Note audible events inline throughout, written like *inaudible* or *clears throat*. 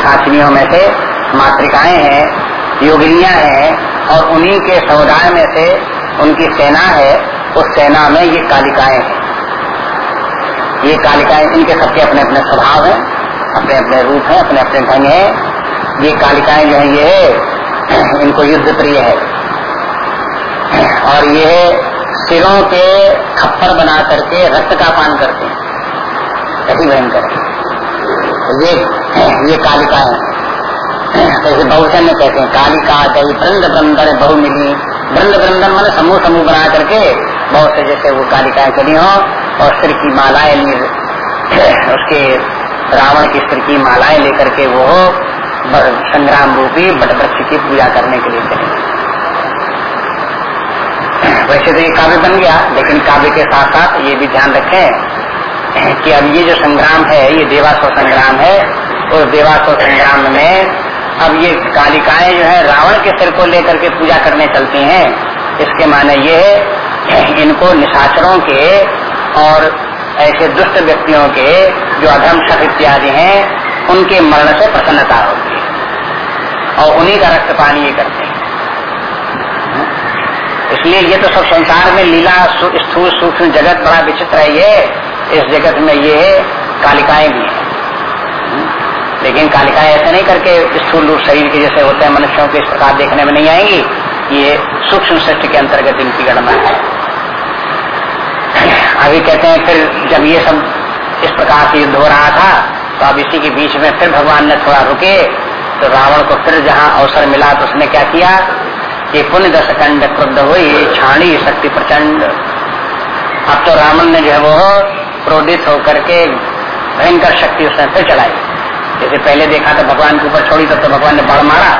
साथियों में से मातृकाएँ हैं, योगिनियाँ हैं और उन्हीं के समुदाय में से उनकी सेना है, उस सेना में ये कालिकाएँ हैं। ये कालिकाएँ इनके सबके अपने अपने स्वभाव हैं, अपने अपने रूप हैं, अपने अपने ढंग हैं। ये कालिकाएँ जो है, ये *clears throat* इनको युद्ध प्रिय है। और ये सिरों के खप्पर बना करके रक्त का पान करते हैं। ऐसी भयंकर। ये ये कालिका है। जैसे बहुचन में कहते हैं, कालिका दही वृंद बृंदन बहु मिली वृंद वृंदन मैंने समूह समूह बना करके बहुत से जैसे वो कालिकाएँ चली हो और सिर की मालाएँ उसके रावण की सिर की मालाएँ लेकर के वो संग्राम रूपी बटवृक्ष की पूजा करने के लिए चले वैसे तो ये काव्य बन गया, लेकिन काव्य के साथ साथ ये भी ध्यान रखें कि अब ये जो संग्राम है, ये देवासो संग्राम है उस देवासो संग्राम में अब ये कालिकाएँ जो है, रावण के सिर को लेकर के पूजा करने चलती हैं। इसके माने ये इनको निशाचरों के और ऐसे दुष्ट व्यक्तियों के जो अधर्म शक इत्यादि हैं, उनके मरण से प्रसन्नता होती है। और उन्हीं का रक्त पानी ये करते हैं। इसलिए ये तो सब संसार में लीला स्थूल, सूक्ष्म जगत बड़ा विचित्र है ये। इस जगत में ये कालिकाएँ भी हैं। लेकिन कालिकाएँ ऐसे नहीं करके स्थूल रूप शरीर के जैसे होते हैं, मनुष्यों के इस प्रकार देखने में नहीं आएँगी, ये सूक्ष्म सृष्टि के अंतर्गत इनकी गणना है। अभी कहते हैं, फिर जब ये सब इस प्रकार से युद्ध हो रहा था तो अब इसी के बीच में फिर भगवान ने थोड़ा रुके तो रावण को फिर जहाँ अवसर मिला तो उसने क्या किया कि पुण्य दस कंड क्रुद्ध हुई, छाणी शक्ति प्रचंड। अब तो रावण ने जो है वो क्रोधित होकर के भयंकर शक्ति उसने फिर चलाई। जैसे पहले देखा तो भगवान के ऊपर छोड़ी, तब तो भगवान ने बड़ मारा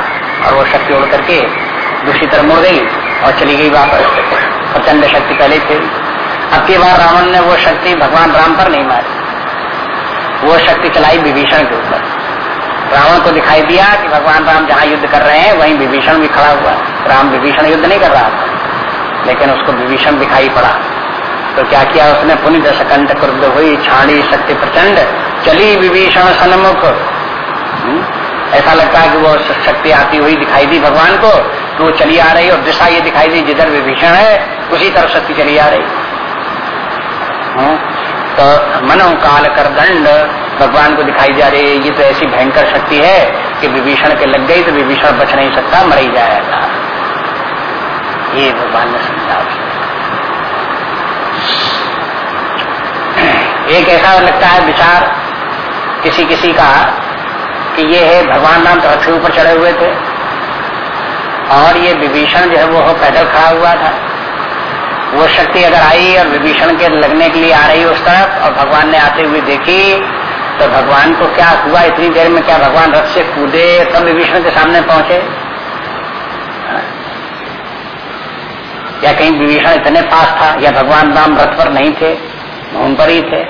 और वो शक्ति उड़ करके दूसरी तरफ़ मुड़ गई और चली गई वापस। प्रचंड शक्ति पहले थी। अब की बार रावण ने वो शक्ति भगवान राम पर नहीं मारी। वो शक्ति चलाई विभीषण के ऊपर। रावण को दिखाई दिया कि भगवान राम जहाँ युद्ध कर रहे हैं, वहीं विभीषण भी खड़ा हुआ। राम विभीषण युद्ध नहीं कर रहा था, लेकिन उसको विभीषण दिखाई पड़ा। तो क्या किया उसने? पुण्य दशकंठ क्रुद्ध हुई छाड़ी शक्ति प्रचंड, चली विभीषण सन्मुख। हम्म? ऐसा लगता है कि वो शक्ति आती हुई दिखाई दी भगवान को तो वो चली आ रही और दिशा ये दिखाई दी, जिधर विभीषण है, उसी तरफ़ शक्ति चली आ रही। हम्म? तो मनो काल कर दंड भगवान को दिखाई जा रही है, ये तो ऐसी भयंकर शक्ति है कि विभीषण के लग गई तो विभीषण बच नहीं सकता, मर ही जाएगा। ये भगवान ने समझा। एक ऐसा लगता है विचार किसी किसी का कि ये है भगवान राम रथ के ऊपर चढ़े हुए थे। और ये विभीषण जो है वो पैदल खड़ा हुआ था। वो शक्ति अगर आई और विभीषण के लगने के लिए आ रही उस तरफ़ और भगवान ने आते हुए देखी तो भगवान को क्या हुआ? इतनी देर में क्या भगवान रथ से कूदे? तब विभीषण के सामने पहुँचे। या कहीं विभीषण इतने पास था या भगवान राम रथ पर नहीं थे, उन पर ही थे।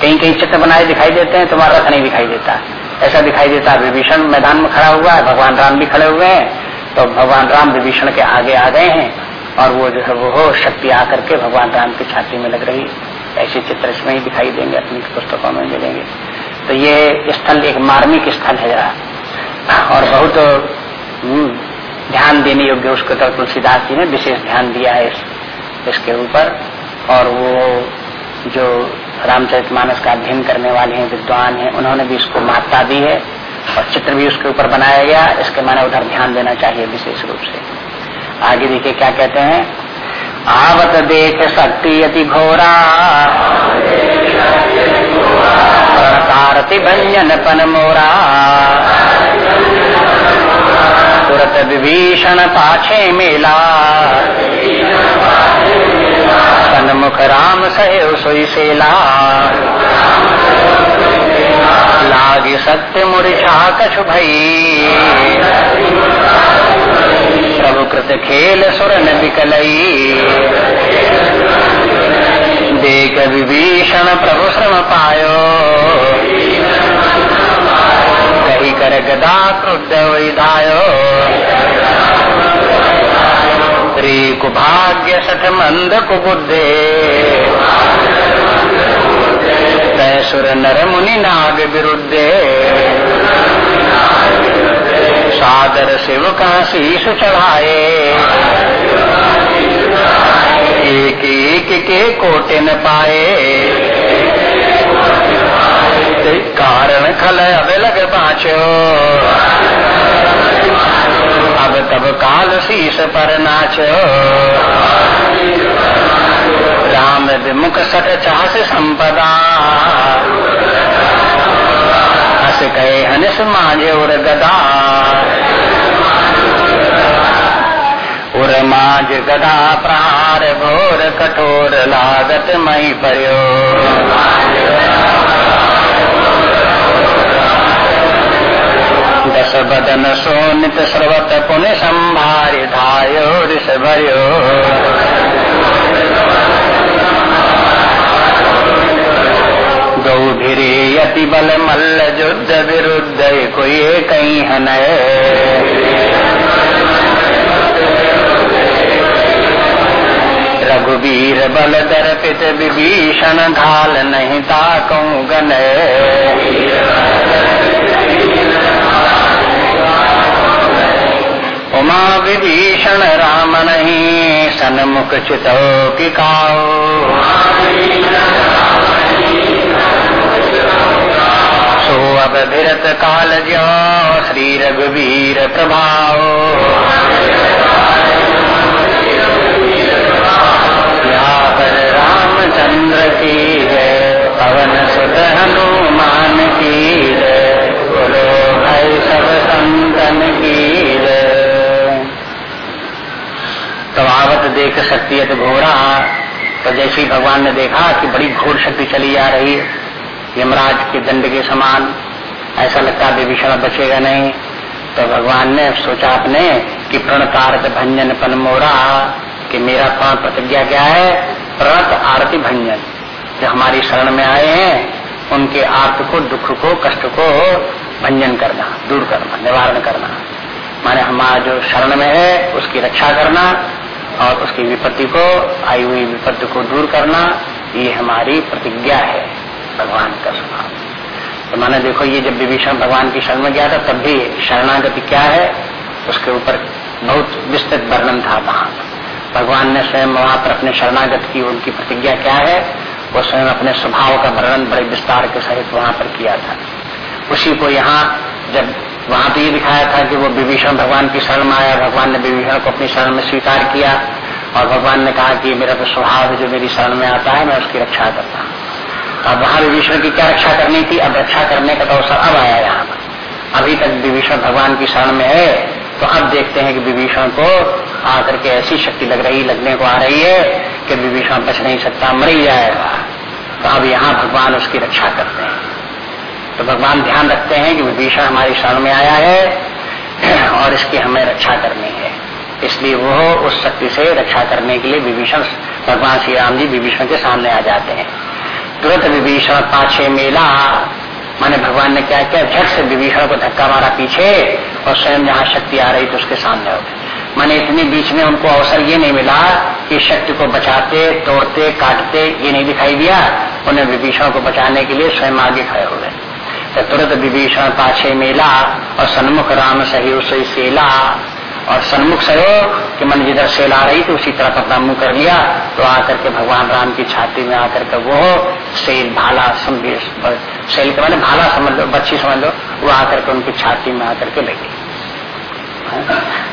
कहीं कहीं चित्र बनाए दिखाई देते हैं तुम्हारा रथ नहीं दिखाई देता। ऐसा दिखाई देता है विभीषण मैदान में खड़ा हुआ है भगवान राम भी खड़े हुए हैं तो भगवान राम विभीषण के आगे आ गए हैं और वो जो है वो शक्ति आकर के भगवान राम की छाती में लग रही। ऐसे चित्र इसमें ही दिखाई देंगे अपनी पुस्तकों में मिलेंगे। तो ये स्थल एक मार्मिक स्थल है जरा। और बहुत हम्म, ध्यान देने योग्य उसको तो तुलसीदास जी ने विशेष ध्यान दिया है इस, इसके ऊपर। और वो जो रामचरित मानस का अध्ययन करने वाले हैं, विद्वान हैं, उन्होंने भी इसको महत्ता दी है और चित्र भी उसके ऊपर बनाया गया। इसके माने उधर ध्यान देना चाहिए विशेष रूप से। आगे देखिए क्या कहते हैं? आवत देख शक्ति अति घोरा। भंजन पन मोरा। तुरत विभीषण पाछे मेला। सोई सेला लागे सत्य मूर्छा कछु भई प्रभु कृत खेल सुरन विकलई देख विभीषण प्रभु श्रम पायो। कही कर गदा क्रुद्ध विधायो। श्री कुभाग्य सठ मंद कुबुद्धे। तैसुर नर मुनि नाग विरुद्धे। सादर शिव का शीश चढ़ाए। एक एक के कोटे न पाए। कारण खल अब लग पाछो अब तब काल शीस पर नाचो। राम विमुख सट चाहस संपदा। हस कहे हनिस मांझे उर गदा। उर मांझ गदा प्रहार घोर कठोर लागत मई पर्यो। दस सोनित सर्वत पुण्य संभारि धायो ऋष भयो गौभिरे यति बल मल्ल युद्ध विरुद्ध कोई कहीं हनय रघुवीर बल दर्पित विभीषण ढाल नहीं ताकू गनय उमा विभीषण राम नहीं, सन्मुख चितो की सो अब भिरत काल जो श्री रघुवीर प्रभाव। देख शक्ति है तो घोड़ा तो जैसे ही भगवान ने देखा कि बड़ी घोर शक्ति चली जा रही है, यमराज के दंड के समान, ऐसा लगता विभीषण बचेगा नहीं। तो भगवान ने सोचा अपने कि प्रणतारत भंजन पन मोरा, कि मेरा प्राण प्रतिज्ञा क्या है? प्रणत आरती भंजन। जो हमारी शरण में आए हैं, उनके आर्त को, दुख को, कष्ट को भंजन करना, दूर करना, निवारण करना। माने हमारा जो शरण में है, उसकी रक्षा करना और उसकी विपत्ति को, आई हुई विपत्ति को दूर करना, ये हमारी प्रतिज्ञा है, भगवान का स्वभाव। तो माने देखो, ये जब विभीषण भगवान की शरण में गया था, तब भी शरणागति क्या है? उसके ऊपर बहुत विस्तृत वर्णन था वहाँ। भगवान ने स्वयं वहाँ पर अपने शरणागत की, उनकी प्रतिज्ञा क्या है? वो स्वयं अपने स्वभाव का वर्णन बड़े विस्तार के सहित वहाँ पर किया था। उसी को यहाँ जब वहाँ तो ये दिखाया था कि वो विभीषण भगवान की शरण में आया, भगवान ने विभीषण को अपनी शरण में स्वीकार किया और भगवान ने कहा कि मेरा तो स्वभाव जो मेरी शरण में आता है, मैं उसकी रक्षा करता हूँ। अब वहाँ विभीषण की क्या रक्षा करनी थी? अब रक्षा करने का तो अवसर अब आया यहाँ पर। अभी तक विभीषण भगवान की शरण में है तो अब देखते हैं कि विभीषण को आकर के ऐसी शक्ति लग रही, लगने को आ रही है कि विभीषण बच नहीं सकता, मर ही जाएगा। तो अब यहाँ भगवान उसकी रक्षा करते हैं। तो भगवान ध्यान रखते हैं कि विभीषण हमारी शरण में आया है *clears throat* और इसकी हमें रक्षा करनी है। इसलिए वो उस शक्ति से रक्षा करने के लिए विभीषण, भगवान श्री राम जी विभीषण के सामने आ जाते हैं। तुरंत विभीषण पाछे मेला, माने भगवान ने क्या किया झट से विभीषण को धक्का मारा पीछे और स्वयं जहाँ शक्ति आ रही तो उसके सामने हो माने इतने बीच में उनको अवसर ये नहीं मिला कि शक्ति को बचाते, तोड़ते, काटते, ये नहीं दिखाई दिया। उन्हें विभीषण को बचाने के लिए स्वयं आगे खड़े हो गए। तुरंत विभीषण पाछे मेला और सन्मुख राम सही उसे सेला। और सन्मुख सहो कि मन जिधर सेल रही थी, उसी तरफ़ अपना मुँह कर लिया तो आकर के भगवान राम की छाती में आकर के वो सेल, भाला सेल के मैंने भाला समझ लो, बच्ची समझ लो, वो आकर के उनकी छाती में आकर के लगी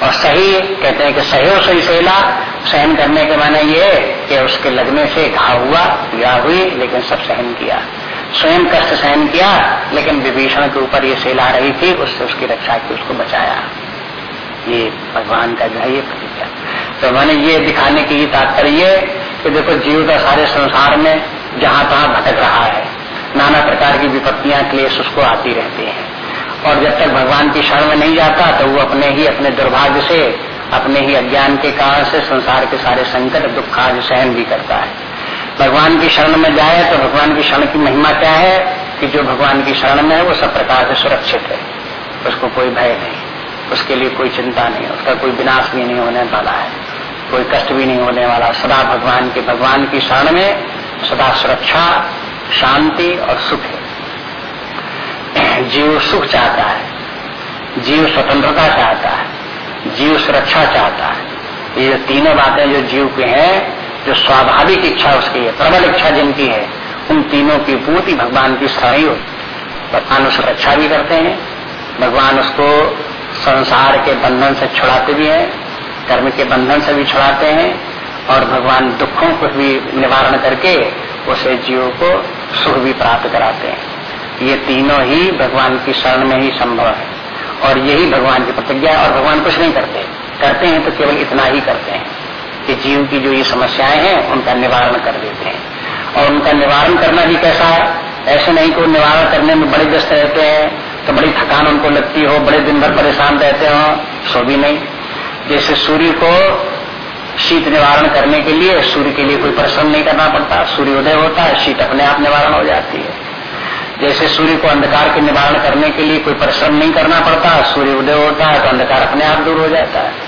और सही कहते हैं कि सही हो सही सेला, सहन करने के माने ये कि उसके लगने से घाव हुआ पीड़ा हुई, लेकिन सब सहन किया। स्वयं कष्ट सहन किया, लेकिन विभीषण के ऊपर ये सेल आ रही थी, उससे उसकी रक्षा की, उसको बचाया। ये भगवान का जो है ये प्रतिज्ञा। तो मैंने ये दिखाने की तात्पर्य कि देखो जीव का सारे संसार में जहाँ तहां भटक रहा है, नाना प्रकार की विपत्तियाँ, क्लेश उसको आती रहती हैं। और जब तक भगवान की शरण में नहीं जाता तो वो अपने ही, अपने दुर्भाग्य से, अपने ही अज्ञान के कारण से संसार के सारे संकट दुख आज सहन भी करता है। भगवान की शरण में जाए तो भगवान की शरण की महिमा क्या है कि जो भगवान की शरण में है, वो सब प्रकार से सुरक्षित है। उसको कोई भय नहीं। उसके लिए कोई चिंता नहीं। उसका कोई विनाश भी नहीं होने वाला है। कोई कष्ट भी नहीं होने वाला। सदा भगवान के, भगवान की शरण में सदा सुरक्षा, शांति और सुख है। जीव सुख चाहता है। जीव स्वतंत्रता चाहता है। जीव सुरक्षा चाहता है। ये तीनों बातें जो जीव के हैं जो स्वाभाविक इच्छा उसकी है, प्रबल इच्छा जिनकी है, उन तीनों की पूर्ति भगवान की सही हो। भगवान उसकी रक्षा भी करते हैं, भगवान उसको संसार के बंधन से छुड़ाते भी हैं, कर्म के बंधन से भी छुड़ाते हैं, और भगवान दुखों को भी निवारण करके उसे जीव को सुख भी प्राप्त कराते हैं। ये तीनों ही भगवान की शरण में ही संभव है। और यही भगवान की प्रतिज्ञा है, और भगवान कुछ नहीं करते। करते हैं तो केवल इतना ही करते हैं। कि जीव की जो ये समस्याएँ हैं, उनका निवारण कर देते हैं। और उनका निवारण करना भी कैसा है? ऐसे नहीं को निवारण करने में बड़े व्यस्त रहते हैं तो बड़ी थकान उनको लगती हो, बड़े दिन भर परेशान रहते हो, सो भी नहीं। जैसे सूर्य को शीत निवारण करने के लिए सूर्य के लिए कोई परिश्रम नहीं करना पड़ता, सूर्योदय होता है, शीत अपने आप निवारण हो जाती है। जैसे सूर्य को अंधकार के निवारण करने के लिए कोई परिश्रम नहीं करना पड़ता सूर्य उदय होता है तो अंधकार अपने आप दूर हो जाता है।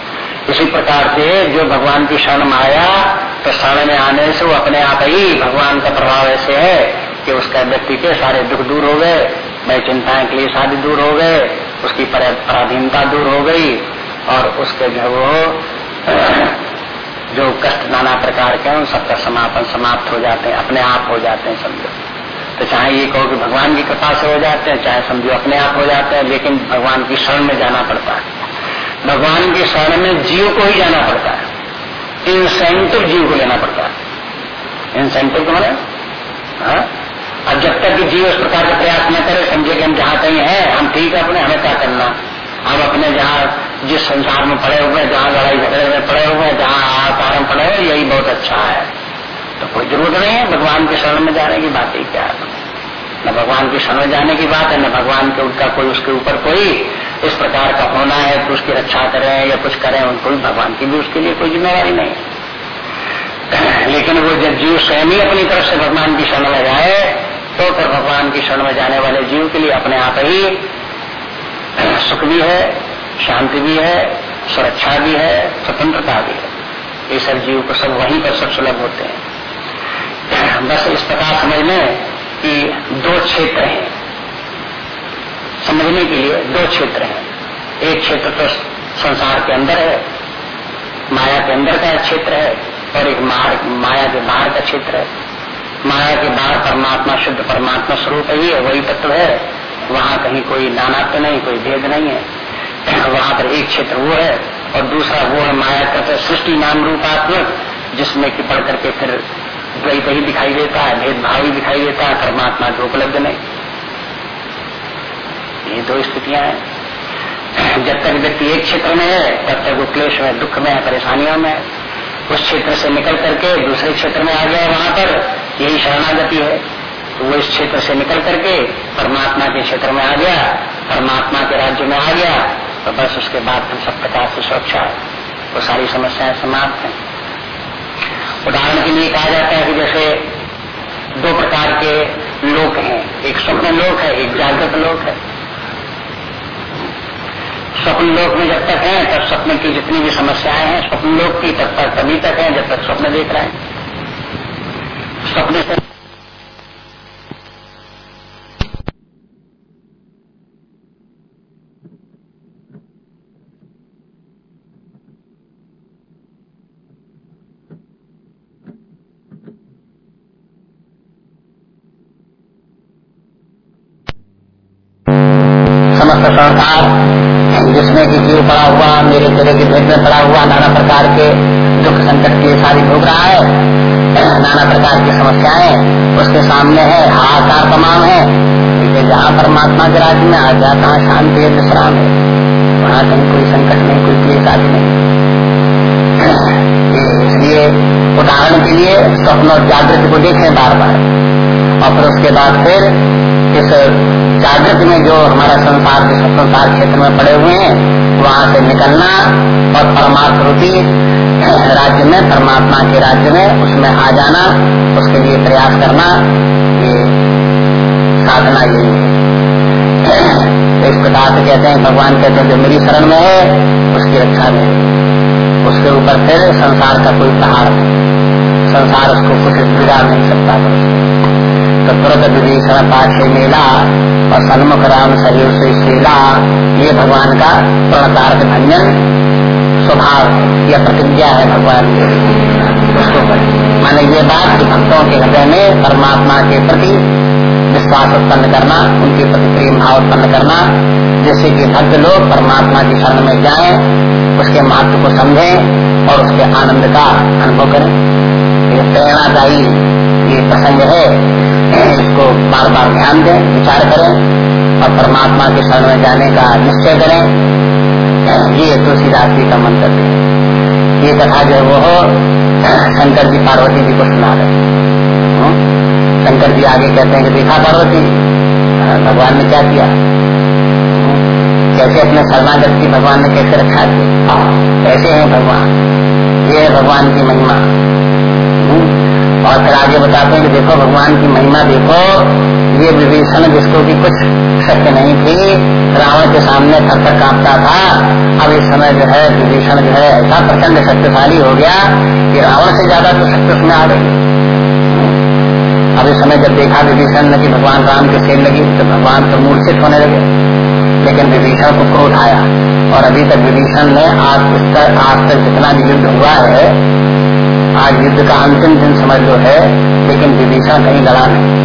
इसी प्रकार से जो भगवान की शरण में आया तो शरण में आने से वो अपने आप ही भगवान का प्रभाव ऐसे है कि उसका व्यक्ति के सारे दुख दूर हो गए मैं चिंताएँ के लिए शादी दूर हो गए, उसकी पराधीनता दूर हो गई और उसके जो वो, जो कष्ट नाना प्रकार के उन सबका समापन समाप्त हो जाते हैं, अपने आप हो जाते हैं समझो। तो चाहे ये कहो कि भगवान की कृपा से हो जाते हैं, चाहे समझो अपने आप हो जाते हैं, लेकिन भगवान की शरण में जाना पड़ता है। भगवान के शरण में जीव को ही जाना पड़ता है। इंसेंटिव जीव को लेना पड़ता है। इंसेंटिव को मैंने हाँ? अब जब तक कि जीव उस प्रकार का प्रयास न करे, समझे कि हम जहाँ कहीं हैं, हम ठीक है अपने, हमें क्या करना? हम अपने जहाँ जिस संसार में पड़े हुए जहाँ लड़ाई झगड़े में पड़े हुए हैं, जहाँ आकार पड़े हुए यही बहुत अच्छा है। तो कोई ज़रूरत नहीं है, भगवान के शरण में जाने की बात ही क्या है? न भगवान के शरण में जाने की बात है, न भगवान के उनका कोई उसके ऊपर कोई इस प्रकार का होना है तो उसकी रक्षा करें या कुछ करें उनको भी भगवान की भी उसके लिए कोई जिम्मेवारी नहीं। *clears throat* लेकिन वो जब जीव स्वयं ही अपनी तरफ़ से भगवान की शरण में जाए तो फिर भगवान की शरण में जाने वाले जीव के लिए अपने आप ही *clears throat* सुख भी है, शांति भी है, सुरक्षा भी है, स्वतंत्रता भी है। ये सब जीव को सब वहीं पर सब सुलभ होते हैं। *clears throat* बस इस प्रकार समझ में कि दो क्षेत्र हैं। समझने के लिए दो क्षेत्र हैं। एक क्षेत्र तो संसार के अंदर है, माया के अंदर का क्षेत्र है, और एक माया के बाहर का क्षेत्र है। माया के बाहर परमात्मा, शुद्ध परमात्मा स्वरूप ही है वही तत्व है। वहाँ कहीं कोई नानात्व नहीं, कोई भेद नहीं है। वहाँ पर एक क्षेत्र वो है, और दूसरा वो है माया का सृष्टि नाम रूपात्मक जिसमें कि पढ़ करके फिर द्वैत ही दिखाई देता है, भेदभाव ही दिखाई देता है, परमात्मा के उपलब्ध नहीं। ये दो स्थितियाँ हैं। जब तक व्यक्ति एक क्षेत्र में है, तब तक वो क्लेश में दुख में है परेशानियों में उस क्षेत्र से निकल करके दूसरे क्षेत्र में आ गया वहाँ पर यही शरणागति है। तो वो इस क्षेत्र से निकल करके परमात्मा के क्षेत्र में आ गया, परमात्मा के राज्य में आ गया तो बस उसके बाद फिर सब प्रकार से सुरक्षा, वो सारी समस्याएँ समाप्त हैं। उदाहरण के लिए कहा जाता है कि जैसे दो प्रकार के लोक हैं, एक स्वप्न लोक है, एक जागृत लोक है। स्वप्न लोक में जब तक है, तब स्वप्न की जितनी भी समस्याएँ हैं स्वप्न लोक की तब तक तभी तक है, जब तक स्वप्न देख रहे हैं। स्वप्न से समस्त संसार जिसमें कि जीव पड़ा हुआ, मेरे तेरे के भेद में पड़ा हुआ नाना प्रकार के दुख संकट की सारी भोग रहा है। नाना प्रकार की समस्याएँ उसके सामने है, हाहाकार तमाम है। इसलिए जहाँ परमात्मा के राज्य में आ जाता है शांति है विश्राम है। वहाँ कहीं कोई संकट नहीं, कोई क्लेश आदि नहीं। इसलिए उदाहरण के लिए स्वप्न और जागृत को देखें बार बार और फिर उसके बाद फिर इस जागृत में जो हमारा संसार के संसार क्षेत्र में पड़े हुए हैं, वहाँ से निकलना और परमात्म रूपी राज्य में, परमात्मा के राज्य में उसमें आ जाना, उसके लिए प्रयास करना, ये साधना यही है। इस प्रकार से कहते हैं, भगवान कहते हैं, जो मेरी शरण में है, उसकी रक्षा में उसके ऊपर फिर संसार का कोई प्रहार नहीं। संसार उसको कुछ बिगाड़ नहीं सकता तो तुरंत विभीषण पाठ से मिला और सन्मुख राम शरीर से शीला, ये भगवान का प्रणतार्थ भंजन स्वभाव या प्रतिज्ञा है भगवान के। माने ये बात कि भक्तों के हृदय में परमात्मा के प्रति विश्वास उत्पन्न करना, उनके प्रति प्रेम भाव उत्पन्न करना, जैसे कि भक्त लोग परमात्मा की शरण में जाएँ, उसके महत्व को समझें और उसके आनंद का अनुभव करें। प्रेरणादायी ये प्रसंग है। इसको बार बार ध्यान दें, विचार करें, और परमात्मा के शरण में जाने का निश्चय करें। ये तुलसीदास जी का मंत्र है। ये कथा जो है वो शंकर जी पार्वती जी को सुना रहे शंकर जी आगे कहते हैं कि देखा पार्वती, भगवान ने क्या किया? कैसे अपने शरणागत की भगवान ने कैसे रखा कैसे है भगवान। ये है भगवान की महिमा। और फिर आगे बताते हैं कि देखो, भगवान की महिमा देखो। ये विभीषण जिसको कि कुछ शक्ति नहीं थी, रावण के सामने थर तक कांपता था। अब इस समय जो है, विभीषण जो है, ऐसा प्रचंड शक्तिशाली हो गया कि रावण से ज़्यादा तो शक्ति उसमें आ गई। अब इस समय जब देखा विभीषण ने कि भगवान राम के सेल लगी तो भगवान तो मूर्छित होने लगे। लेकिन विभीषण को क्रोध आया। और अभी तक विभीषण ने आज तक जितना भी युद्ध हुआ है आज युद्ध का अंतिम दिन समझ लो है, लेकिन विभीषण कहीं लड़ा नहीं।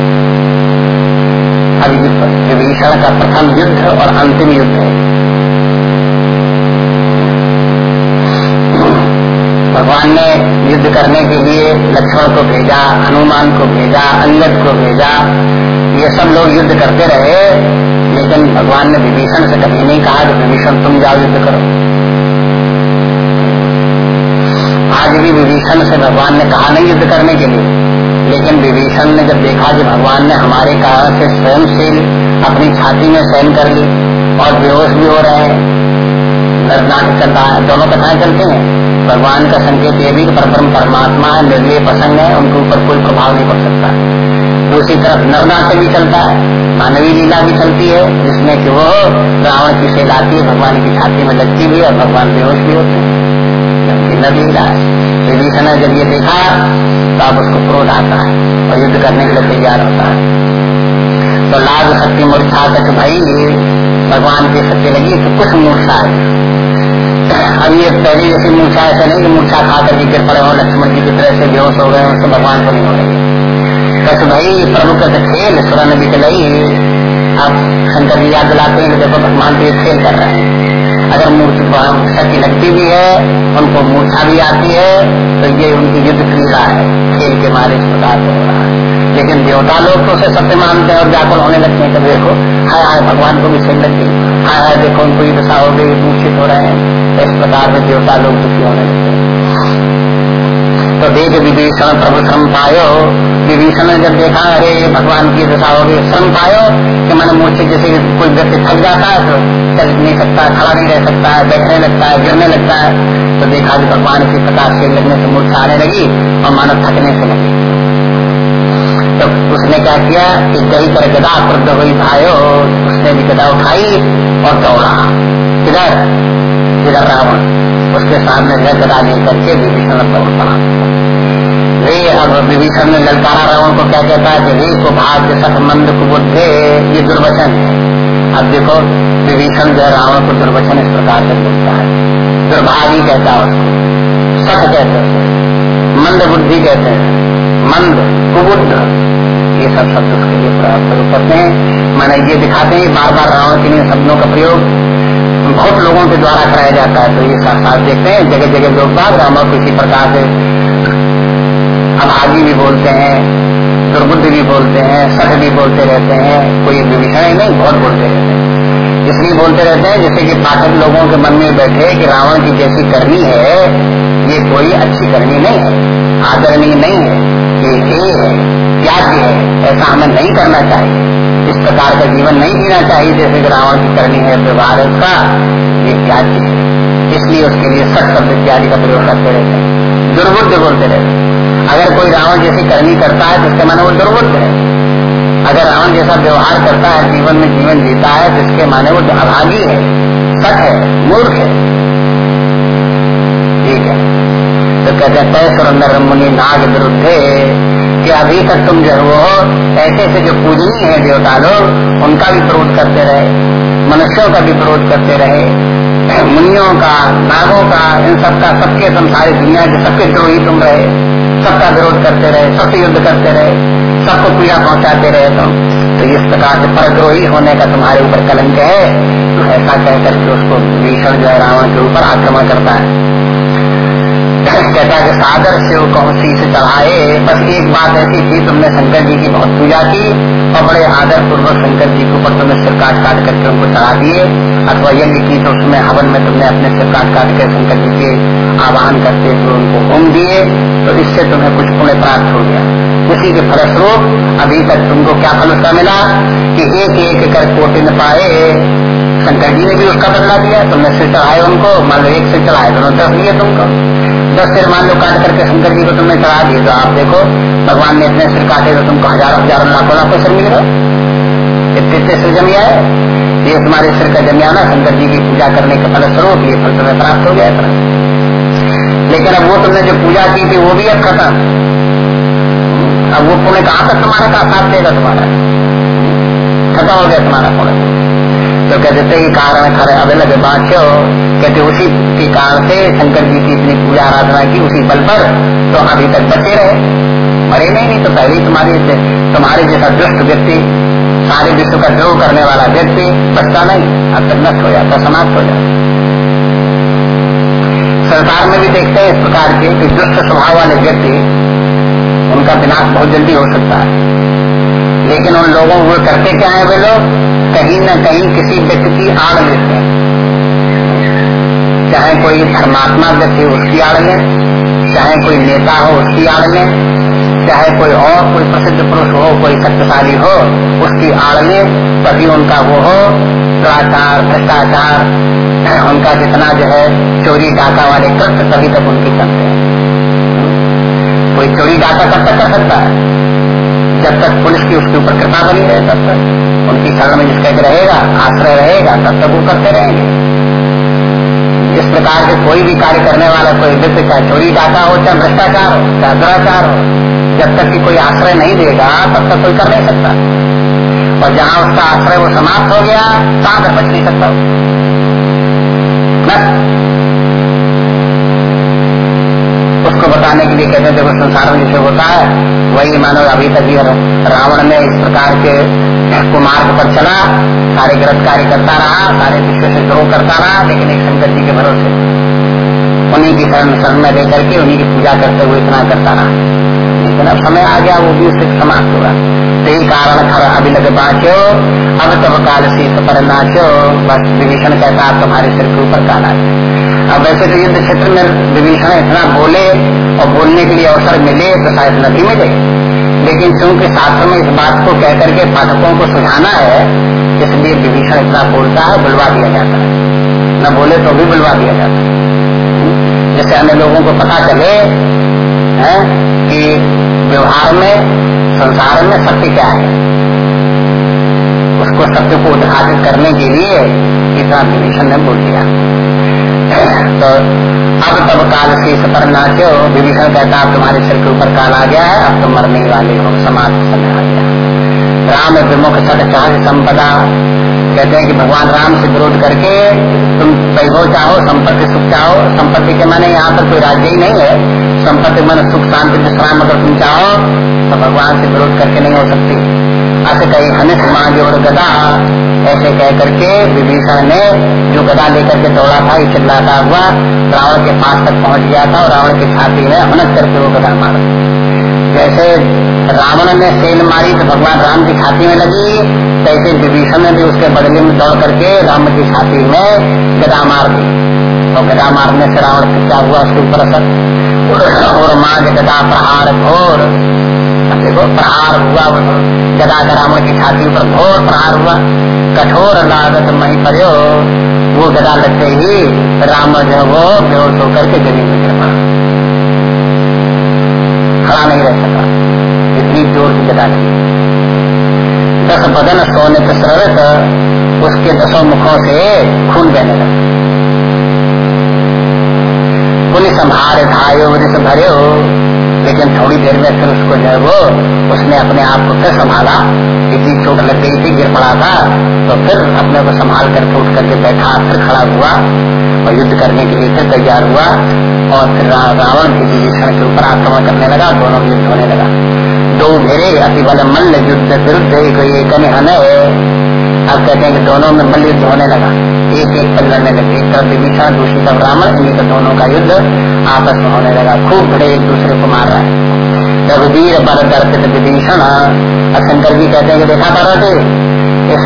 अभी विभीषण का प्रथम युद्ध और अंतिम युद्ध है। भगवान ने युद्ध करने के लिए लक्ष्मण को भेजा, हनुमान को भेजा अंगद को भेजा। ये सब लोग युद्ध करते रहे, लेकिन भगवान ने विभीषण से कभी नहीं कहा कि विभीषण तुम जाओ युद्ध करो। आज भी विभीषण से भगवान ने कहा नहीं युद्ध करने के लिए। लेकिन विभीषण ने जब देखा कि भगवान ने हमारे कारण से स्वयं से अपनी छाती में सहन कर ली और बेहोश भी हो रहे हैं दर्दनाक चल है दोनों कथाएँ चलती हैं। भगवान का संकेत ये भी परम परमात्मा है निर्णय प्रसंग है, उनके ऊपर कोई प्रभाव नहीं पड़ सकता। दूसरी तरफ़ नवनाट्य भी चलता है मानवीय लीला भी चलती है, जिसमें कि वो रावण की सेल आती है भगवान की छाती में लगती भी और भगवान बेहोश भी होते हैं। नर लीला विभीषण जब ये देखा तो अब उसको क्रोध आता है और युद्ध करने के लिए तैयार होता है। तो लाभ शक्ति मूर्छा तक भाई, भगवान की शक्ति लगी तो कुछ मूर्छा है। अब ये पहले जैसी मूर्छा ऐसा नहीं कि मूर्छा खा करके गिर पड़े हो, लक्ष्मण जी की तरह से बेहोश हो गए उसको भगवान को नहीं हो रही। बस भाई प्रभु का खेल सुरा नबी चलाई अब शंकर जी याद दिलाते हैं देखो भगवान तो खेल कर रहे हैं। अगर मूर्ति शक्ति लगती भी है, उनको मूर्छा भी आती है तो ये उनकी युद्ध क्रीड़ा है, खेल के मारे इस प्रकार हो रहा है। लेकिन देवता लोग तो उसे सत्य मानते हैं और व्याकुल होने लगते हैं कि देखो, हाय हाय, भगवान को भी खेल लगती हाय हाय, देखो, उनको ये दशा हो गई दूषित हो रहे हैं। इस प्रकार में देवता लोग दुखी होने लगते तो देख विभीषण प्रभु श्रम पायो। विभीषण ने जब देखा अरे भगवान की दशा हो गई श्रम पायो कि मन मूर्छित जैसे कोई व्यक्ति थक जाता है तो चल नहीं सकता, खड़ा नहीं रह सकता है बैठने लगता है, गिरने लगता है। तो देखा कि भगवान की प्रकार से लगने से मूर्छा आने लगी और मानव थकने से लगी। तो उसने क्या किया कि कई पर गदा क्रुद्ध हुई, भायो। उसने भी गदा उठाई और दौड़ा। किधर? जिधर रावण उसके सामने न गदा लेकर के विभीषण दौड़ पड़ा। वे अब विभीषण ने ललकारा, रावण को क्या कहता है कि वे को भाग्य सख मंद कुबुद्धे, ये दुर्वचन है। अब देखो, विभीषण जो रावण को दुर्वचन इस प्रकार से बोलता है। दुर्भागी कहता है उसको, सख कहते हैं मंद बुद्धि कहते हैं। मंद, कुबुद्ध। ये सब शब्द उसके लिए प्रयोग करते हैं। मैंने ये दिखाते हैं बार बार रावण के लिए शब्दों का प्रयोग बहुत लोगों के द्वारा कराया जाता है। तो ये साथ देखते हैं जगह जगह लोग बाग रामक किसी प्रकार से अभागी भी बोलते हैं, दुर्बुद्ध भी बोलते हैं सठ भी बोलते रहते हैं, कोई विभीषण नहीं, बहुत बोलते रहते हैं। इसलिए बोलते रहते हैं, जैसे कि पाठक लोगों के मन में बैठे कि रावण की जैसी करनी है, ये कोई अच्छी करनी नहीं है, आदरणीय नहीं है, ये है, त्याज्य है, ऐसा हमें नहीं करना चाहिए। इस प्रकार का जीवन नहीं जीना चाहिए, जैसे कि रावण की करनी है, व्यवहार है उसका, ये त्याज्य है। इसलिए उसके लिए सठ शब्द इत्यादि का प्रयोग करते रहते हैं। दुर्बुद्ध बोलते रहते अगर कोई रावण जैसी करनी करता है तो उसके माने वो दुर्बुद्ध है। अगर रावण जैसा व्यवहार करता है, जीवन में जीवन जीता है, जिसके माने वो अभागी है सत है, मूर्ख है, ठीक है। तो कहते हैं, तय सुरंदर मुनि नाग विरुद्धे कि अभी तक तुम जो वो ऐसे ऐसे जो पूजनीय है देवता लोग उनका भी विरोध करते रहे, मनुष्यों का भी विरोध करते रहे, मुनियों का, नागों का, इन सबका, सबके तुम सारी दुनिया के सबके द्रोही तुम रहे, सबका विरोध करते रहे, सबसे युद्ध करते रहे, सबको पीड़ा पहुंचाते रहे तुम। तो इस प्रकार से परद्रोही होने का तुम्हारे ऊपर कलंक है। ऐसा कह करके उसको भीषण जो है रावण के ऊपर आक्रमण करता है। कहता है सादर शिव कहो शीश चढ़ाए, बस एक बात ऐसी थी, तुमने शंकर जी की बहुत पूजा की और बड़े आदर पूर्वक शंकर जी के ऊपर तुमने सिर काट काट करके उनको चढ़ा दिए। अथवा यज्ञ की तो उसमें हवन में तुमने अपने सिर काट काट के शंकर जी के आवाहन करते हुए उनको होम दिए तो इससे तुम्हें कुछ पुण्य प्राप्त हो गया। उसी के फलस्वरूप अभी तक तुमको क्या फल उसका मिला कि एक एक कर कोटि न पाए। शंकर जी ने भी उसका बदला दिया, तुमने सिर चढ़ाए उनको, मान लो एक सिर चढ़ाए, दोनों दस दिए तुमको। दस सिर मान लो काट करके शंकर जी को तुमने चढ़ा दिए। तो आप देखो, भगवान ने इतने सिर काटे तो तुमको हज़ारों हज़ारों लाखों लाखों सिर मिल रहा इतने इतने सिर जमिया है? ये तुम्हारे सिर का जमियाना शंकर जी की पूजा करने के फलस्वरूप ये फल तुम्हें प्राप्त हो गया इतना लेकिन अब वो तुमने जो पूजा की थी, वो भी अब खत्म। अब वो पुण्य कहाँ तक तुम्हारा का साथ देगा तुम्हारा? खत्म हो गया तुम्हारा पुण्य तो कहते थे कि कारण खरे अब लगे बाँचो कहते उसी के कारण से शंकर जी की इतनी पूजा आराधना की उसी बल पर तो अभी तक बचे रहे। मरे नहीं नहीं तो पहले तुम्हारे तुम्हारे जैसा दुष्ट व्यक्ति, सारे विश्व का द्रोह करने वाला व्यक्ति बचता नहीं। अब तक नष्ट हो जाता, समाप्त हो जाता। संसार में भी देखते हैं इस प्रकार कि दुष्ट स्वभाव वाले व्यक्ति उनका विनाश बहुत जल्दी हो सकता है। लेकिन उन लोगों को करते क्या है वे लोग? कहीं न कहीं किसी व्यक्ति की आड़ लेते हैं चाहे कोई धर्मात्मा व्यक्ति उसकी आड़ में, चाहे कोई नेता हो उसकी आड़ में, चाहे कोई और कोई प्रसिद्ध पुरुष हो, कोई शक्तिशाली हो, उसकी आड़ में तभी उनका वो हो। दुराचार, भ्रष्टाचार, उनका जितना जो है चोरी डाका वाले कृत्य तभी तक उनकी करते हैं। कोई चोरी डाका कब तक कर सकता है। जब तक पुलिस की उसके ऊपर कृपा बनी रहे, तब तक। उनकी शरण में जिसका रहेगा, आश्रय रहेगा, तब तक वो करते रहेंगे। इस प्रकार के कोई भी कार्य करने वाला, कोई व्यक्ति चाहे चोरी डाका हो, चाहे भ्रष्टाचार हो, चाहे दुराचार हो, जब तक कि कोई आश्रय नहीं देगा, तब तक कोई कर नहीं सकता। और जहाँ उसका आश्रय वो समाप्त हो गया, तहां तक बच नहीं सकता बताने के कहते हैं, देखो संसार में जैसे होता है, वही मानो अभी तक ये रावण ने इस प्रकार के कुमार्ग पर चला, सारे ग्रत कार्य करता रहा, सारे विश्व से द्रोह करता रहा, लेकिन एक शंकर जी के भरोसे। उन्हीं की शरण शरण में लेकर के उन्हीं की पूजा करते हुए इतना करता रहा। लेकिन अब समय आ गया, वो भी उससे समाप्त हुआ। यही कारण खर अभी लगे बाँचो, अब तब काल से पर नाचो, बस विभीषण कहता तुम्हारे सिर के ऊपर काला अब वैसे तो युद्ध क्षेत्र में विभीषण इतना बोले और बोलने के लिए अवसर मिले तो शायद नदी मिले। लेकिन चूँकि शास्त्र में इस बात को कह करके पाठकों को सुझाना है, इसलिए विभीषण इतना बोलता है, बुलवा दिया जाता है। न बोले तो भी बुलवा दिया जाता है। जैसे अन्य लोगों को पता चले है कि व्यवहार में, संसार में सत्य क्या है? उसको सत्य को उद्घाटित करने के लिए इतना विभीषण ने बोल दिया। तो अब तब काल शीश पर नाचो विभीषण कहता, अब तुम्हारे सिर के ऊपर काल आ गया है, अब तुम मरने वाले हो समाज समय आ गया राम विमुख सट चाह संपदा। कहते हैं कि भगवान राम से विरोध करके तुम वैभव चाहो, संपत्ति सुख चाहो, संपत्ति के माने यहाँ पर कोई राज्य ही नहीं है। संपत्ति मन सुख, शांति, विश्राम अगर तुम चाहो तो भगवान से विरोध करके नहीं हो सकती। ऐसे कही हनित मांगे और गदा, ऐसे कह करके विभीषण ने जो गदा लेकर के दौड़ा था, ये चिल्लाता हुआ, रावण के पास तक पहुँच गया था और रावण की छाती में हनक करके वो गदा मार। जैसे रावण ने सेल मारी तो भगवान राम की छाती में लगी, तैसे विभीषण ने भी उसके बदले में दौड़ करके राम की छाती में गदा मार दी। और गदा मारने से रावण क्या हुआ उसके ऊपर असर? और माँ गदा प्रहार घोर देखो प्रहार हुआ गदा रावण की छाती पर घोर प्रहार हुआ। कठोर लागत मही पड़ो वो गदा लगते ही राम जो वो बेहोश होकर के ज़मीन में गिर खड़ा नहीं रह सका। इतनी ज़ोर की गदा लगी। दस बदन सोने के सरत उसके दसों मुखों से खून बहने लगा। पुण्य संभार धायो वृष भरे हो लेकिन थोड़ी देर में फिर उसको जो है वो उसने अपने आप को फिर संभाला। किसी चोट लग गई थी, गिर पड़ा था तो फिर अपने को संभाल कर उठ करके बैठा, फिर खड़ा हुआ और युद्ध करने के लिए फिर तैयार हुआ और फिर रावण विभीषण के ऊपर आक्रमण करने लगा, दोनों युद्ध होने लगा। दो घेरे अति बल मल्ल युद्ध विरुद्ध एक हन अब कहते हैं कि दोनों में मल्ल युद्ध होने लगा। एक एक पर लड़ने लगे। एक तरफ़ विभीषण, दूसरी तरफ़ रावण, इन्हीं दोनों का युद्ध आपस में होने लगा। खूब बड़े एक दूसरे को मार रहा है। रघुवीर बल दर्शित विभीषण शंकर जी कहते हैं कि देखा पा रहे थे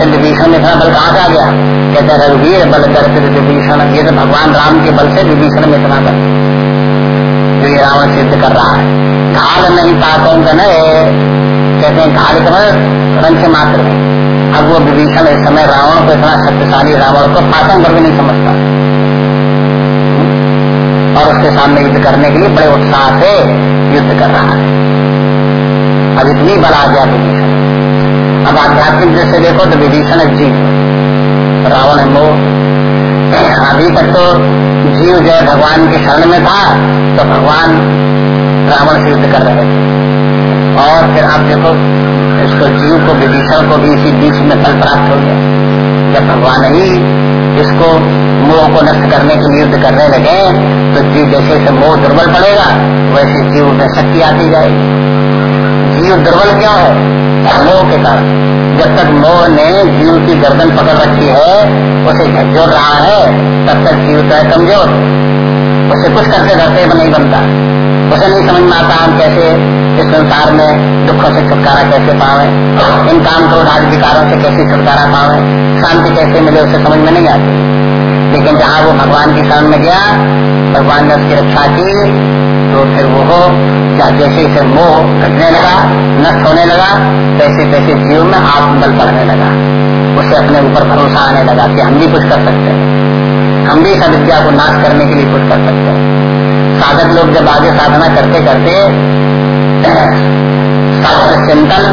विभीषण इतना बल कहाँ से आ गया? कहते हैं, रघुवीर बल दर्शित विभीषण, ये तो भगवान राम के बल से विभीषण में इतना बल। जो ये रावण सिद्ध कर रहा है। ढाल नहीं ताकों कहते हैं ढाल के रंग मात्र में अब वो विभीषण इस समय रावण को इतना शक्तिशाली रावण को पाचन पर भी नहीं समझता। और उसके सामने युद्ध करने के लिए बड़े उत्साह से युद्ध कर रहा है। अब इतनी बड़ा आ गया विभीषण। अब आध्यात्मिक दृष्टि देखो तो विभीषण जीव रावण है मोह अभी तक तो जीव जो है भगवान के शरण में था तो भगवान रावण से युद्ध कर रहे थे। और फिर आप देखो, इसको जीव को, विभीषण को भी इसी बीच में फल प्राप्त हो गया। जब भगवान ही इसको मोह को नष्ट करने के लिए युद्ध करने लगे तो जीव जैसे जैसे मोह दुर्बल पड़ेगा, वैसे जीव में शक्ति आती जाएगी। जीव दुर्बल क्यों है? मोह के कारण। जब तक मोह ने जीव की गर्दन पकड़ रखी है, उसे झकझोर रहा है, तब तक जीव तो है कमज़ोर। उसे कुछ करते धरते नहीं बनता। उसे नहीं समझ में आता हम कैसे इस संसार में दुखों से छुटकारा कैसे पावे इन काम क्रोध आदि विकारों से कैसे छुटकारा पावे शांति कैसे मिले उसे समझ में नहीं आती। लेकिन जहाँ वो भगवान की शरण में गया, भगवान ने उसकी रक्षा की तो फिर वो हो जैसे जैसे मोह घटने लगा, नष्ट होने लगा तैसे तैसे जीव में आत्मबल बढ़ने लगा। उसे अपने ऊपर भरोसा आने लगा कि हम भी कुछ कर सकते हैं। हम भी इस अविद्या को नाश करने के लिए कुछ कर सकते हैं। साधक लोग जब आगे साधना करते करते *clears throat* चिंतन,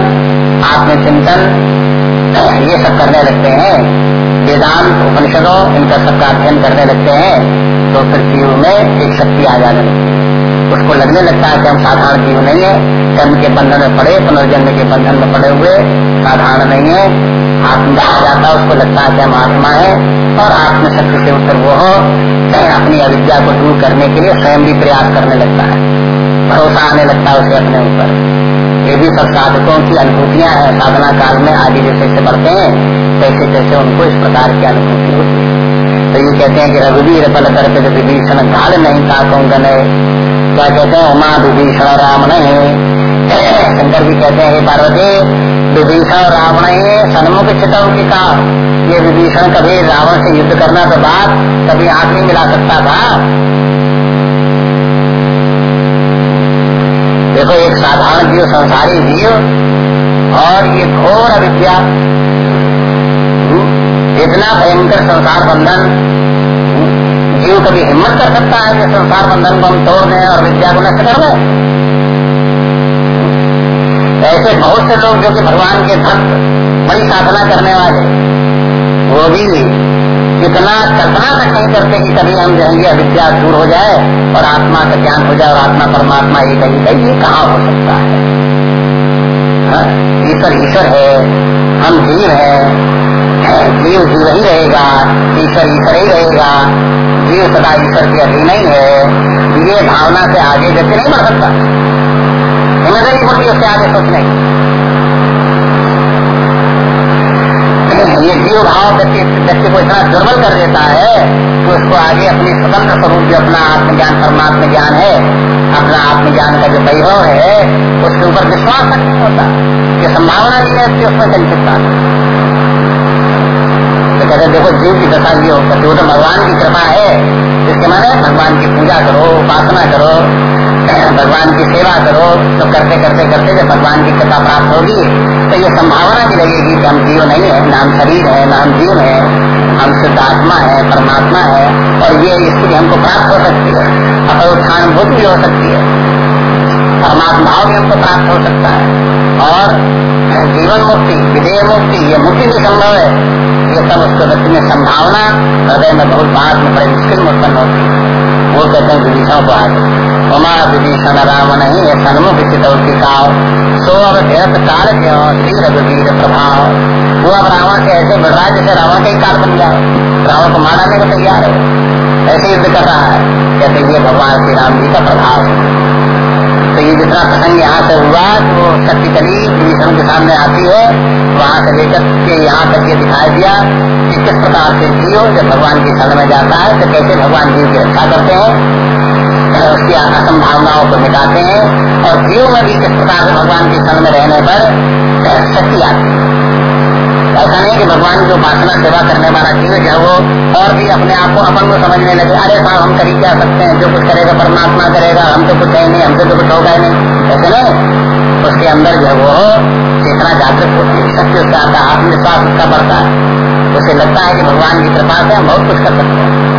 आत्मचिंतन, *clears throat* ये सब करने लगते हैं। वेदांत उपनिषदों, इनका सबका अध्ययन करने लगते हैं तो फिर जीव में एक शक्ति आ जाने लगती है। उसको लगने लगता है कि हम साधारण जीव नहीं है, कर्म के बंधन में पड़े, पुनर्जन्म के बंधन में पड़े हुए, साधारण नहीं है। आत्मा आ जाता है, उसको लगता है कि हम आत्मा है, और आत्मशक्ति से उत्तर वो हो अपनी अविद्या को दूर करने के लिए स्वयं भी प्रयास करने लगता है। भरोसा आने लगता है उसे अपने ऊपर। ये भी सब साधकों की अनुभूतियाँ हैं। साधना काल में आगे जैसे जैसे बढ़ते हैं तैसे तैसे उनको इस प्रकार की अनुभूति होती है। तो ये कहते हैं कि रघुवीर बल करके विभीषण काल नहीं ताकों गने क्या कहते हैं, उमा विभीषण राम नहीं शंकर जी कहते हैं पार्वती, विभीषण रावण सन्मुख चितव की का, ये विभीषण कभी रावण से युद्ध करना तो बात कभी आँख नहीं मिला सकता था देखो एक साधारण जीव, संसारी जीव, और ये घोर अविद्या। इतना भयंकर संसार बंधन, जीव कभी हिम्मत कर सकता है कि संसार बंधन को हम तोड़ दें और विद्या को नष्ट कर दें? ऐसे बहुत से लोग जो कि भगवान के भक्त, बड़ी साधना करने वाले, वो भी इतना कल्पना तक नहीं करते कि कभी हम जाएँगे अविद्या दूर हो जाए और आत्मा का ज्ञान हो जाए और आत्मा परमात्मा एक ही कहीं ये कहाँ हो सकता है? हाँ, ईश्वर ईश्वर है हम जीव है जीव जीव ही रहेगा ईश्वर ईश्वर ही रहेगा जीव सदा ईश्वर के अधीन ही है ये भावना से आगे व्यक्ति नहीं बढ़ सकता। हिम्मत नहीं पड़ती उससे आगे सोचने की ये जीव भाव व्यक्ति व्यक्ति को इतना दुर्बल कर देता है कि उसको आगे अपनी स्वतंत्र स्वरूप जो अपना आत्मज्ञान, परमात्म ज्ञान है, अपना आत्मज्ञान का जो वैभव है, उसके ऊपर विश्वास नहीं होता ये संभावना नहीं है कि उसमें चंचलता तो कहते देखो, जीव की दशा ये हो सकती वो तो भगवान की कृपा है इसके माने भगवान की पूजा करो, उपासना करो भगवान की सेवा करो तो करते करते करते जब भगवान की कृपा प्राप्त होगी तो ये संभावना भी लगेगी कि हम जीव नहीं है नाम शरीर है नाम जीव है। हम शुद्ध आत्मा है, परमात्मा है, और ये स्थिति हमको प्राप्त हो सकती है। उत्थान भूत भी हो सकती है। परमात्मा भाव भी हमको प्राप्त हो सकता है। और जीवन मुक्ति विधेय मुक्ति, ये मुक्ति भी संभव है। ये सब उसको व्यक्ति में संभावना, हृदय में बहुत बाद में बड़ी मुश्किल उत्पन्न होती है। वो कहते हैं विभीषण को आगे उमा विभीषण राम नहीं है सन्मुख चितौतिकाओ सो अब धैर्य काल क्यों श्री रघुवीर प्रभाव वो अब रावण के ऐसे बढ़ रहा है जैसे रावण का ही काल बन जाए रावण को मारने को तैयार है ऐसे युद्ध कर रहा है कहते ये भगवान श्री राम जी का प्रभाव तो ये जितना प्रसंग यहाँ से हुआ तो वो शक्ति कली विभीषण के सामने आती है। वहाँ से लेकर के यहाँ तक ये दिखाई दिया कि किस प्रकार से जीव जब भगवान की शरण में जाता है तो कैसे भगवान जीव की रक्षा करते हैं उसकी असंभावनाओं को मिटाते हैं, और जीव में भी किस प्रकार से भगवान की शरण में रहने पर शक्ति आती है। ऐसा नहीं कि भगवान की उपासना सेवा करने वाला जीव जो वो और भी अपने आप को अपन को समझने लगे। अरे साहब, हम करी क्या सकते हैं? जो कुछ करेगा, परमात्मा करेगा, हम तो कुछ है नहीं हमसे तो कुछ होगा ही नहीं। ऐसे नहीं। उसके अंदर जो वो चेतना जागृत होती है, शक्ति उसका आता है आत्मविश्वास उसका बढ़ता है। उसे लगता है कि भगवान की कृपा से हम बहुत कुछ कर सकते हैं।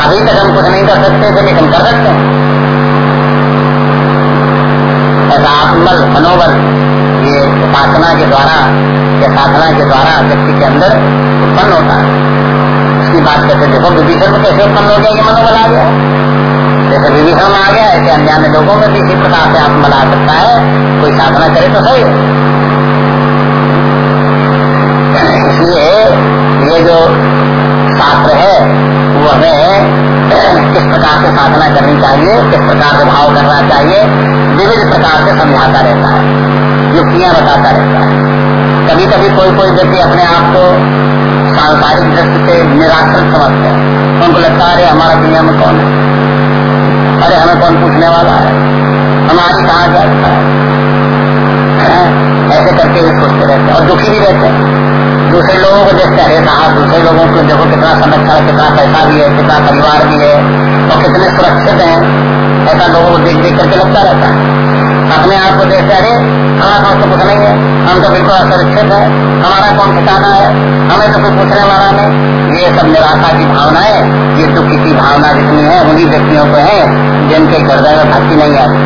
अभी तक हम कुछ नहीं कर सकते थे लेकिन कर सकते हैं। ऐसा आत्मबल, मनोबल, ये उपासना के द्वारा या साधना के द्वारा व्यक्ति के अंदर उत्पन्न होता है। उसकी बात करते देखो, विभीषण में कैसे उत्पन्न हो गया मनोबल आ गया? जैसे विभीषण में आ गया ऐसे अन्य लोगों में इसी प्रकार से आत्मबल आ सकता है, कोई साधना करे तो सही इसलिए ये जो शास्त्र है, वो हमें किस प्रकार से साधना करनी चाहिए, किस प्रकार से भाव करना चाहिए, विविध प्रकार से समझाता रहता है, युक्तियाँ बताता रहता है। कभी कभी कोई कोई व्यक्ति अपने आप को सांसारिक दृष्टि से निराकृत समझते हैं। उनको लगता है, अरे, हमारा दुनिया में कौन है? अरे, हमें कौन पूछने वाला है? हमारी कहाँ जाता है? ऐसे करके भी सोचते रहते हैं और दुखी भी रहते हैं। दूसरे लोगों को देखते अरे, साहब, दूसरे लोगों को देखो, कितना संरक्षण, कितना पैसा भी है, कितना परिवार भी है और कितने सुरक्षित हैं। ऐसा लोगों को देख देख करके लगता रहता है। अपने आप को देखते अरे हमारा कौन तो कुछ नहीं है? हम तो बिल्कुल असुरक्षित है, हमारा कौन ठिकाना है? हमें तो कोई पूछने वाला नहीं। ये सब निराशा की भावना है ये दुख की भावना जितनी है, उन्हीं व्यक्तियों को है, जिनके हृदय में भक्ति नहीं आती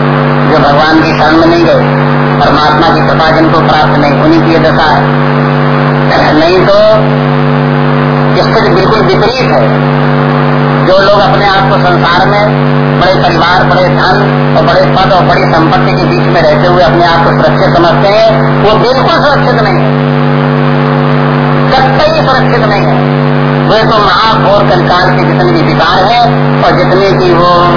जो भगवान की शरण में नहीं गए, परमात्मा की कृपा जिनको प्राप्त नहीं, उन्हीं की दशा है। नहीं तो स्थिति बिल्कुल विपरीत है जो लोग अपने आप को संसार में बड़े परिवार, बड़े धन और बड़े पद और बड़ी संपत्ति के बीच में रहते हुए अपने आप को सुरक्षित समझते हैं, वो बिल्कुल सुरक्षित नहीं है। कतई सुरक्षित नहीं है। वे तो महाघोर कंकाल के जितने भी विकार है और जितने की वो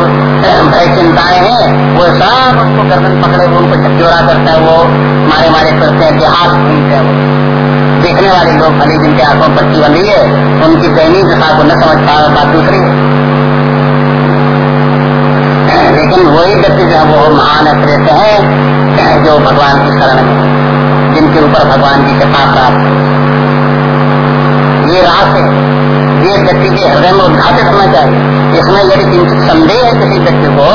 भय चिंताएँ हैं, वो सब उनको गर्दन पकड़े हुए उनको झकझोरा करता है, वो मारे मारे करते हैं हाथ घूमते हैं वो। देखने वाले लोग भले जिनके आँखों पर पट्टी बंधी है, उनकी दैनिक दशा को न समझ पा बात दूसरी। लेकिन वही व्यक्ति जो वो महान श्रेष्ठ है, जो भगवान की शरण में जिनके ऊपर भगवान की कृपा प्राप्त ये रास है ये व्यक्ति के हृदय में उद्घाटित होना चाहिए इसमें यदि किंचित संदेह है किसी व्यक्ति को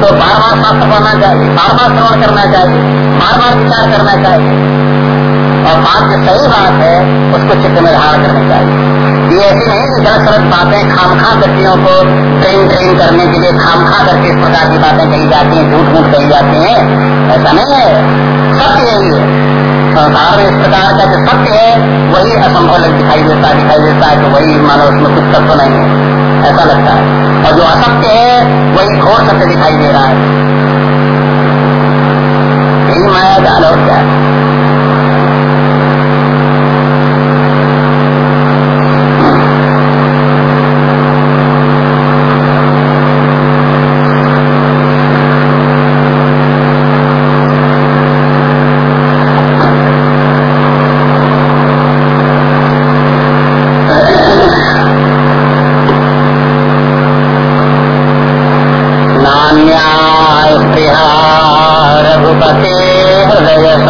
तो बार बार शास्त्र पढ़ना चाहिए, बार बार श्रवण करना चाहिए, बार बार विचार करना चाहिए। और बात जो सही बात है, उसको चित्र में धारण करनी चाहिए। ये ऐसी नहीं कि गलत गलत बातें खाम खा व्यक्तियों को ट्रेन ट्रेन करने के लिए खाम खा करके इस प्रकार की बातें कही जाती हैं, झूठ मूठ कही जाती हैं। ऐसा नहीं है। सत्य यही है। संसार में इस प्रकार का जो सत्य है, वही असंभव दिखाई देता दिखाई देता है तो वही मानो उसमें कुछ तत्व नहीं है। ऐसा लगता है। और जो असत्य है, वही घोर सत्य दिखाई दे रहा है। यही माया जाल और क्या है।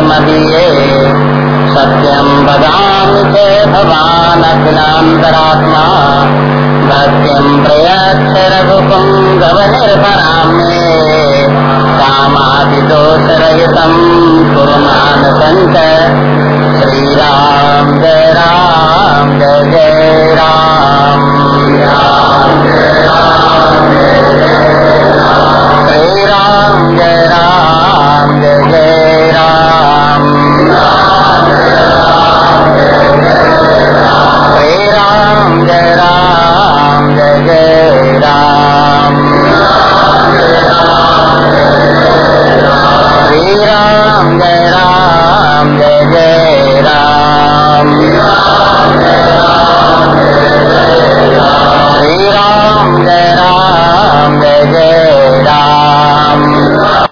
मदीये। सत्यम वदामि ते भवान् अखिलान्तरात्मा। भक्तिं प्रयच्छ रघुकुं गवनिर्भरां मे कामादिदोषरहितं कुरु मानसञ्च श्रीराम जय राम जय जय राम श्रीराम जय राम जय जय राम जय